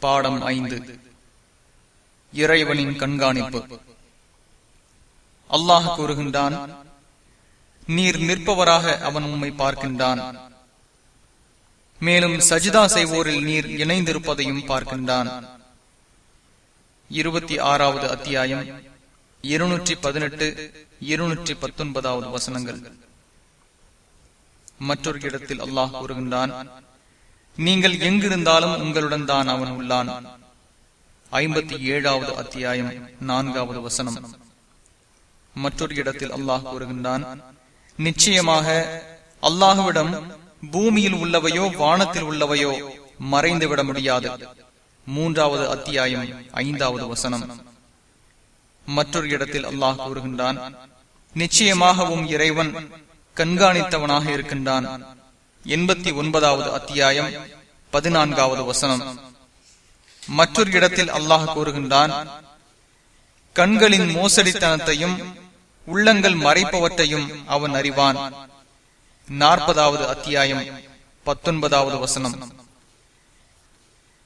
பாடம் ஐந்து. இறைவனின் கண்காணிப்பு. அல்லாஹ் கூறுகின்றான் நீர் நிற்பவராக அவன் உண்மை பார்க்கின்றான். மேலும் சஜிதா செய்வோரில் நீர் இணைந்திருப்பதையும் பார்க்கின்றான். இருபத்தி ஆறாவது அத்தியாயம் இருநூற்றி பதினெட்டு இருநூற்றி பத்தொன்பதாவது வசனங்கள். மற்றொரு இடத்தில் அல்லாஹ் கூறுகின்றான் நீங்கள் எங்கிருந்தாலும் உங்களுடன் தான் அவன் உள்ளான். ஐம்பத்தி ஏழாவது அத்தியாயம் நான்காவது வசனம். மற்றொரு இடத்தில் அல்லாஹ் கூறுகின்றான் நிச்சயமாக அல்லாஹுவிடம் பூமியில் உள்ளவையோ வானத்தில் உள்ளவையோ மறைந்துவிட முடியாது. மூன்றாவது அத்தியாயம் ஐந்தாவது வசனம். மற்றொரு இடத்தில் அல்லாஹ் கூறுகின்றான் நிச்சயமாகவும் இறைவன் கண்காணித்தவனாக இருக்கின்றான். எண்பத்தி ஒன்பதாவது அத்தியாயம் பதினான்காவது வசனம். மற்றொரு இடத்தில் அல்லாஹ் கூறுகின்றான் கண்களின் மோசடித்தனத்தையும் உள்ளங்கள் மறைப்பவற்றையும் அவன் அறிவான். நாற்பதாவது அத்தியாயம் பத்தொன்பதாவது வசனம்.